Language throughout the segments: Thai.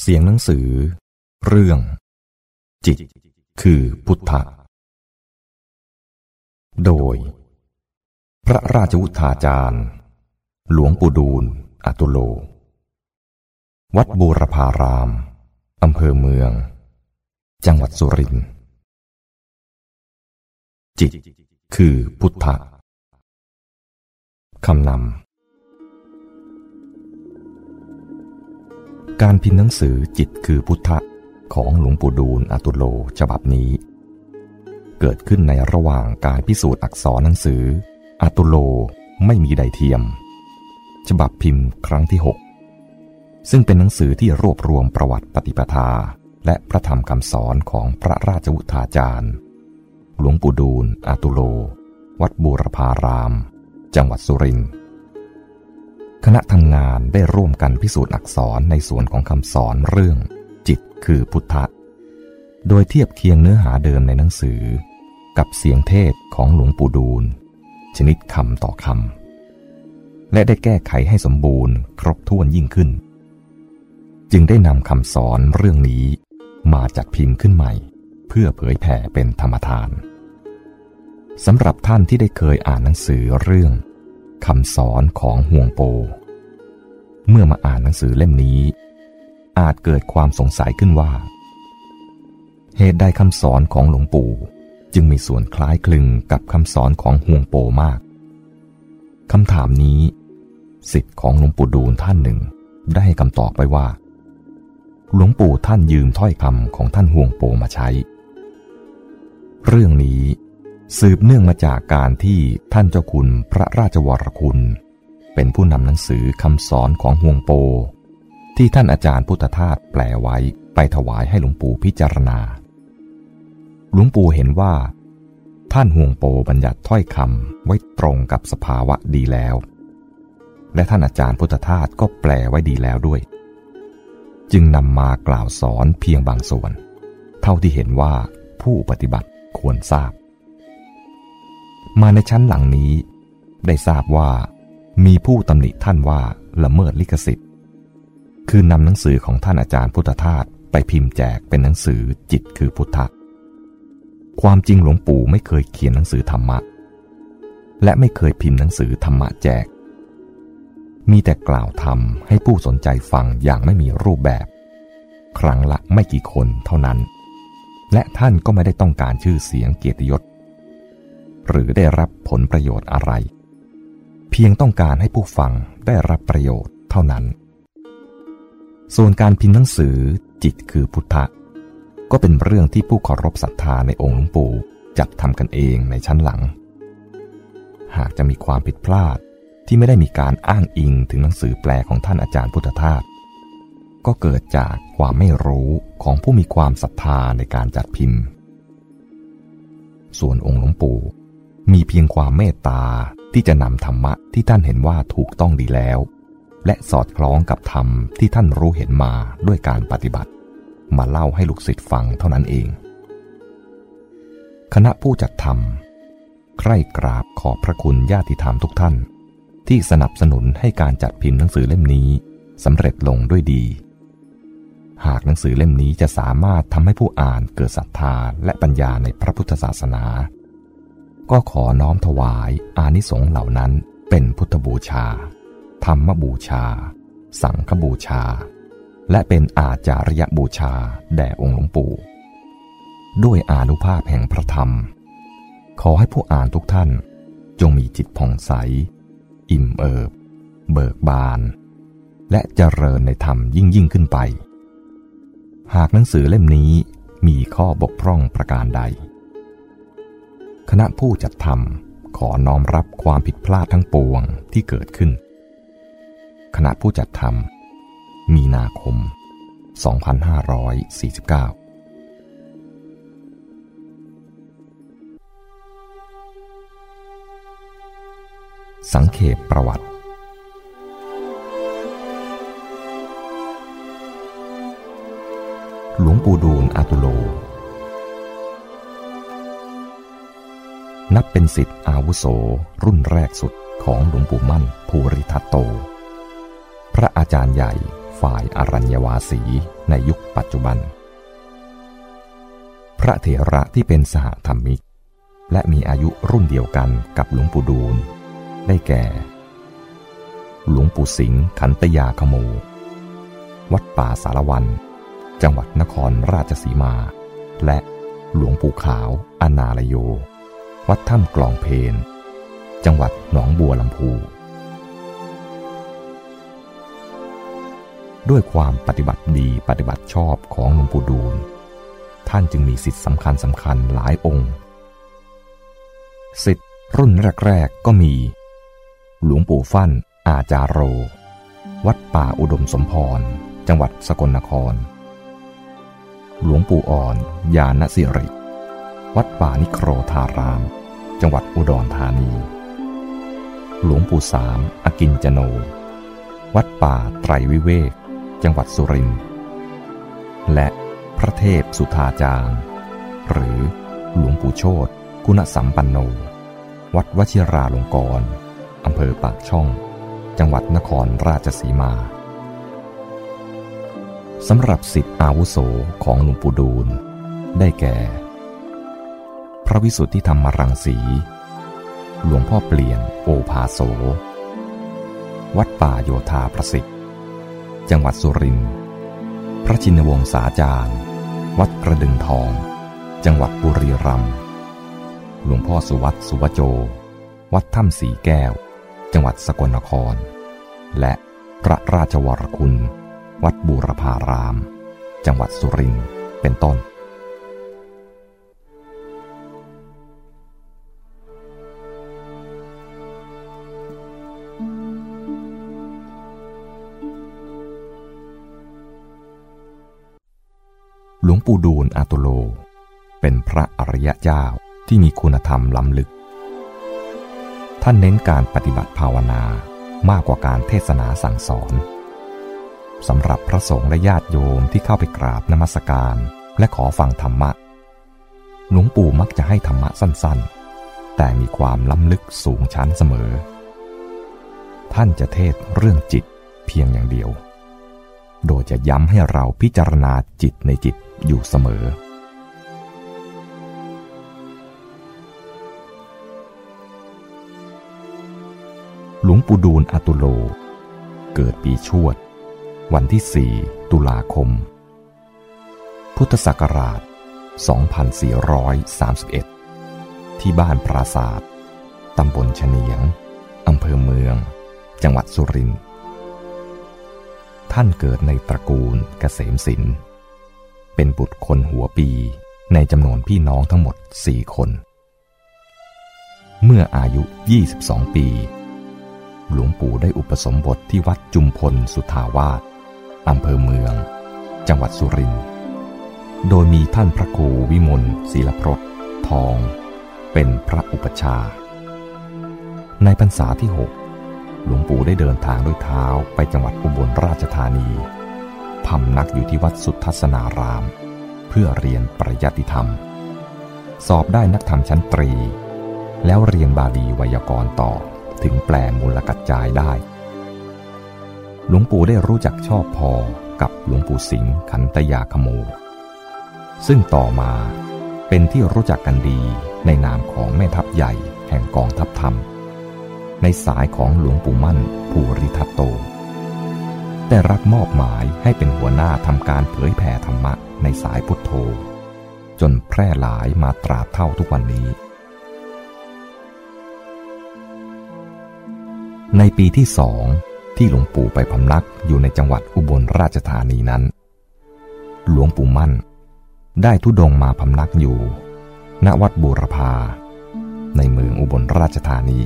เสียงหนังสือ เรื่อง จิต คือพุทธะ โดย พระราชวุฒาจารย์ หลวงปู่ดูลอตุโล วัดบูรพาราม อำเภอเมือง จังหวัดสุรินทร์ จิต คือพุทธะคำนำ การพิมพ์หนังสือจิตคือพุทธะของหลวงปู่ดูลอตุโลฉบับนี้ เกิดขึ้นในระหว่างการพิสูจน์อักษรหนังสืออตุโลไม่มีใดเทียม ฉบับพิมพ์ครั้งที่ 6 ซึ่งเป็นหนังสือที่รวบรวมประวัติปฏิปทา และพระธรรมคำสอนของพระราชวุฒาจารย์ หลวงปู่ดูลอตุโล วัดบูรพาราม จังหวัดสุรินทร์ คณะทำงานได้ร่วมกันพิสูจน์อักษรในส่วนของคำสอนเรื่อง จิตคือพุทธะ โดยเทียบเคียงเนื้อหาเดิมในหนังสือ กับเสียงเทศของหลวงปู่ดูล ชนิดคำต่อคำ และได้แก้ไขให้สมบูรณ์ ครบถ้วนยิ่งขึ้น จึงได้นำคำสอนเรื่องนี้มาจัดพิมพ์ขึ้นใหม่ เพื่อเผยแผ่เป็นธรรมทานสำหรับท่านที่ได้เคยอ่านหนังสือเรื่อง คำสอนของห่วงโป เมื่อมาอ่านหนังสือเล่มนี้ อาจเกิดความสงสัยขึ้นว่า เหตุใดคำสอนของหลวงปู่จึงมีส่วนคล้ายคลึงกับคำสอนของห่วงโปมากคำถามนี้สิทธิ์ของหลวงปู่ดูลท่านหนึ่งได้ให้คำตอบไปว่า หลวงปู่ท่านยืมถ้อยคำของท่านห่วงโปมาใช้ เรื่องนี้ สืบเนื่องมาจากการที่ท่านเจ้าคุณพระราชวรคุณ เป็นผู้นำหนังสือคำสอนของห่วงโป ที่ท่านอาจารย์พุทธทาสแปลไว้ไปถวายให้หลวงปู่พิจารณา หลวงปู่เห็นว่า ท่านห่วงโปบัญญัติถ้อยคำไว้ตรงกับสภาวะดีแล้ว และท่านอาจารย์พุทธทาสก็แปลไว้ดีแล้วด้วย จึงนำมากล่าวสอนเพียงบางส่วน เท่าที่เห็นว่าผู้ปฏิบัติควรทราบ มาในชั้นหลังนี้ ได้ทราบว่า มีผู้ตำหนิท่านว่าละเมิดลิขสิทธิ์ คือนำหนังสือของท่านอาจารย์พุทธทาสไปพิมพ์แจกเป็นหนังสือจิตคือพุทธะความจริงหลวงปู่ไม่เคยเขียนหนังสือธรรมะ และไม่เคยพิมพ์หนังสือธรรมะแจก มีแต่กล่าวธรรมให้ผู้สนใจฟังอย่างไม่มีรูปแบบ ครั้งละไม่กี่คนเท่านั้น และท่านก็ไม่ได้ต้องการชื่อเสียงเกียรติยศ หรือได้รับผลประโยชน์อะไร เพียงต้องการให้ผู้ฟังได้รับประโยชน์เท่านั้น ส่วนการพิมพ์หนังสือจิตคือพุทธะ ก็เป็นเรื่องที่ผู้เคารพศรัทธาในองค์หลวงปู่จัดทำกันเองในชั้นหลัง หากจะมีความผิดพลาดที่ไม่ได้มีการอ้างอิงถึงหนังสือแปลของท่านอาจารย์พุทธทาสก็เกิดจากความไม่รู้ของผู้มีความศรัทธาในการจัดพิมพ์ ส่วนองค์หลวงปู่ มีเพียงความเมตตาที่จะนำธรรมะที่ท่านเห็นว่าถูกต้องดีแล้ว และสอดคล้องกับธรรมที่ท่านรู้เห็นมาด้วยการปฏิบัติ มาเล่าให้ลูกศิษย์ฟังเท่านั้นเอง คณะผู้จัดทำใคร่กราบขอบพระคุณญาติธรรมทุกท่าน ที่สนับสนุนให้การจัดพิมพ์หนังสือเล่มนี้สำเร็จลงด้วยดีหากหนังสือเล่มนี้จะสามารถทำให้ผู้อ่านเกิดศรัทธาและปัญญาในพระพุทธศาสนา ก็ขอน้อมถวายอานิสงส์เหล่านั้นเป็นพุทธบูชา ธรรมบูชา สังฆบูชา และเป็นอาจาริยบูชาแด่องค์หลวงปู่ ด้วยอานุภาพแห่งพระธรรม ขอให้ผู้อ่านทุกท่านจงมีจิตผ่องใส อิ่มเอิบ เบิกบาน และเจริญในธรรมยิ่งยิ่งขึ้นไป หากหนังสือเล่มนี้มีข้อบกพร่องประการใด คณะผู้จัดทำขอน้อมรับความผิดพลาดทั้งปวงที่เกิดขึ้น คณะผู้จัดทำมีนาคม 2549สังเขปประวัติ หลวงปู่ดูลอาตุโล นับเป็นสิทธิ์อาวุโสรุ่นแรกสุดของหลวงปู่มั่นภูริทัตโต พระอาจารย์ใหญ่ฝ่ายอรัญญวาสีในยุคปัจจุบัน พระเถระที่เป็นสหธรรมิก และมีอายุรุ่นเดียวกันกับหลวงปู่ดูล ได้แก่ หลวงปู่สิงห์ขันตยาขโมวัดป่าสารวัน จังหวัดนครราชสีมา และหลวงปู่ขาวอนาลโย วัดถ้ำกลองเพน จังหวัดหนองบัวลำพู ด้วยความปฏิบัติดีปฏิบัติชอบของหลวงปู่ดูล ท่านจึงมีสิทธิสำคัญสำคัญหลายองค์ สิทธิรุ่นแรก ๆ ก็มี หลวงปู่ฟั่น อาจารโร วัดป่าอุดมสมพร จังหวัดสกลนคร หลวงปู่อ่อน ยานสิริ วัดป่านิโครธาราม จังหวัดอุดรธานี หลวงปู่สามอกินจโน วัดป่าไตรวิเวก จังหวัดสุรินทร์และพระเทพสุธาจารย์ หรือหลวงปู่โชตกุณสัมปันโน วัดวชิราลงกรณ์อำเภอปากช่อง จังหวัดนครราชสีมาสำหรับสิทธิอาวุโสของหลวงปู่ดูล ได้แก่ พระวิสุทธิธรรมรังสี หลวงพ่อเปลี่ยนโอภาโส วัดป่าโยธาประสิทธิ์ จังหวัดสุรินทร์พระชินวงศาจารย์ วัดกระดึงทอง จังหวัดบุรีรัมย์หลวงพ่อสุวัตสุวโจ วัดถ้ำสีแก้ว จังหวัดสกลนคร และพระราชวรคุณ วัดบูรพาราม จังหวัดสุรินทร์เป็นต้น ปู่ดูลอาตุโล เป็นพระอริยเจ้าที่มีคุณธรรมล้ำลึก ท่านเน้นการปฏิบัติภาวนามากกว่าการเทศนาสั่งสอนสำหรับพระสงฆ์และญาติโยมที่เข้าไปกราบนมัสการและขอฟังธรรมะ หลวงปู่มักจะให้ธรรมะสั้นๆ แต่มีความล้ำลึกสูงชั้นเสมอ ท่านจะเทศเรื่องจิตเพียงอย่างเดียว โดยจะย้ำให้เราพิจารณาจิตในจิต อยู่เสมอ หลวงปู่ดูลอตุโล เกิดปีชวด วันที่ 4 ตุลาคม พุทธศักราช 2431 ที่บ้านปราศาสตร์ตำบลเฉนียง อำเภอเมือง จังหวัดสุรินทร์ ท่านเกิดในตระกูลเกษมสิน เป็นบุตรคนหัวปีในจำนวนพี่น้องทั้งหมดสี่คน เมื่ออายุ 22 ปี หลวงปู่ได้อุปสมบทที่วัดจุมพลสุทาวาสอำเภอเมือง จังหวัดสุรินทร์ โดยมีท่านพระครูวิมลศิลปรสทอง เป็นพระอุปชา ในพรรษาที่ 6 หลวงปู่ได้เดินทางด้วยเท้าไปจังหวัดอุบลราชธานี พำนักอยู่ที่วัดสุทัศนาราม เพื่อเรียนปริยัติธรรม สอบได้นักธรรมชั้นตรี แล้วเรียนบาลีไวยากรณ์ต่อถึงแปลมูลกัจจายได้ หลวงปู่ได้รู้จักชอบพอกับหลวงปู่สิงห์ขันตยาขโม ซึ่งต่อมาเป็นที่รู้จักกันดีในนามของแม่ทัพใหญ่แห่งกองทัพธรรม ในสายของหลวงปู่มั่นภูริทัตโต ได้รับมอบหมายให้เป็นหัวหน้าทำการเผยแผ่ธรรมะในสายพุทโธ จนแพร่หลายมาตราเท่าทุกวันนี้ ในปีที่สองที่หลวงปู่ไปพำนักอยู่ในจังหวัดอุบลราชธานีนั้น หลวงปู่มั่น ได้ทุดงมาพำนักอยู่ ณวัดบูรพา ในเมืองอุบลราชธานี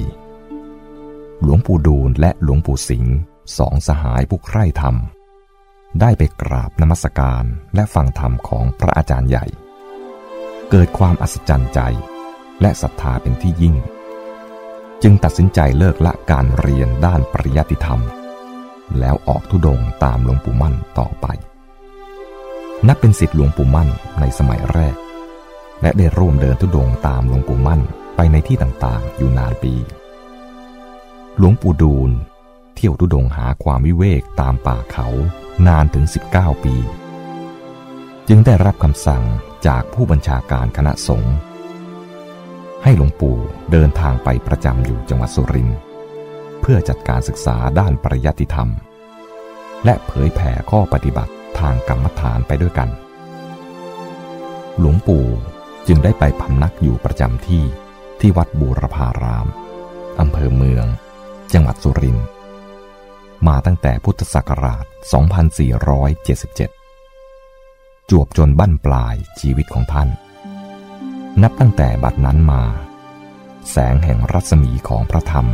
หลวงปู่ดูลและหลวงปู่สิงห์ สองสหายผู้ใคร่ธรรม ได้ไปกราบนมัสการและฟังธรรมของพระอาจารย์ใหญ่ เกิดความอัศจรรย์ใจ และศรัทธาเป็นที่ยิ่ง จึงตัดสินใจเลิกละการเรียนด้านปริยัติธรรม แล้วออกทุดงตามหลวงปู่มั่นต่อไป นับเป็นสิทธิหลวงปู่มั่นในสมัยแรก และได้ร่วมเดินทุดงตามหลวงปู่มั่นไปในที่ต่างๆ อยู่นานปี หลวงปู่ดูล ที่ยวทุดงหาความวิเวกตามป่าเขานานถึง 19 ปี จึงได้รับคำสั่งจากผู้บัญชาการคณะสงฆ์ให้หลวงปู่เดินทางไปประจำอยู่จังหวัดสุรินทร์เพื่อจัดการศึกษาด้านปริยัติธรรม และเผยแผ่ข้อปฏิบัติทางกรรมฐานไปด้วยกัน หลวงปู่จึงได้ไปพำนักอยู่ประจำที่ที่วัดบูรพารามอำเภอเมือง จังหวัดสุรินทร์ มาตั้งแต่พุทธศักราช 2477 จวบจนบั้นปลายชีวิตของท่าน นับตั้งแต่บัดนั้นมา แสงแห่งรัศมีของพระธรรม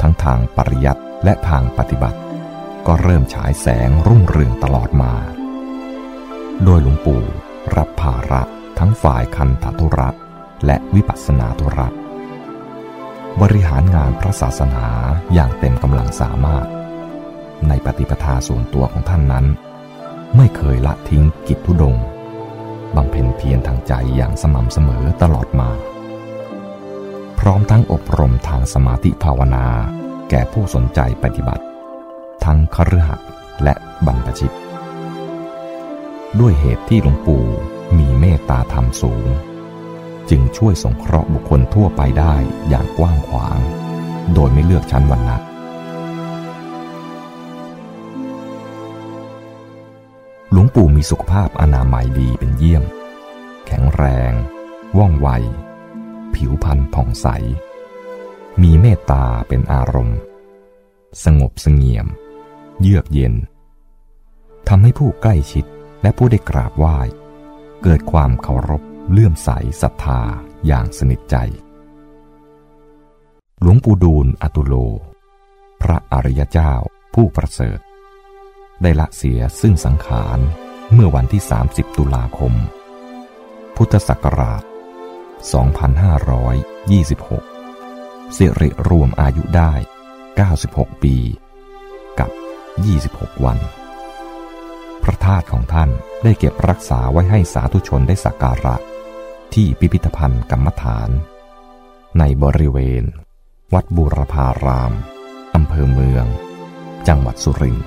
ทั้งทางปริยัติและทางปฏิบัติ ก็เริ่มฉายแสงรุ่งเรืองตลอดมา โดยหลวงปู่รับภาระทั้งฝ่ายคันธทุระและวิปัสสนาธุระบริหารงานพระศาสนาอย่างเต็มกำลังสามารถ ในปฏิปทาส่วนตัวของท่านนั้น ไม่เคยละทิ้งกิจทุดงบำเพ็ญเพียรทางใจอย่างสม่ำเสมอตลอดมา พร้อมทั้งอบรมทางสมาธิภาวนาแก่ผู้สนใจปฏิบัติ ทั้งคฤหัสถ์และบรรพชิต ด้วยเหตุที่หลวงปู่มีเมตตาธรรมสูง จึงช่วยสงเคราะห์บุคคลทั่วไปได้อย่างกว้างขวาง โดยไม่เลือกชั้นวรรณะ งปู่มีสุขภาพอนามัยดีเป็นเยี่ยม แข็งแรง ว่องไว ผิวพรรณผ่องใส มีเมตตาเป็นอารมณ์ สงบสงเงียม เยือกเย็นทำให้ผู้ใกล้ชิดและผู้ได้กราบไหว้ เกิดความเคารพเลื่อมใสศรัทธาอย่างสนิทใจ หลวงปู่ดูลอตุโล พระอริยเจ้าผู้ประเสริฐ ได้ละเสียซึ่งสังขารเมื่อวันที่ 30 ตุลาคม พุทธศักราช 2526 สิริรวมอายุได้ 96 ปี กับ 26 วัน พระธาตุของท่านได้เก็บรักษาไว้ให้สาธุชนได้สักการะ ที่พิพิธภัณฑ์กรรมฐาน ในบริเวณ วัดบูรพาราม อำเภอเมือง จังหวัดสุรินทร์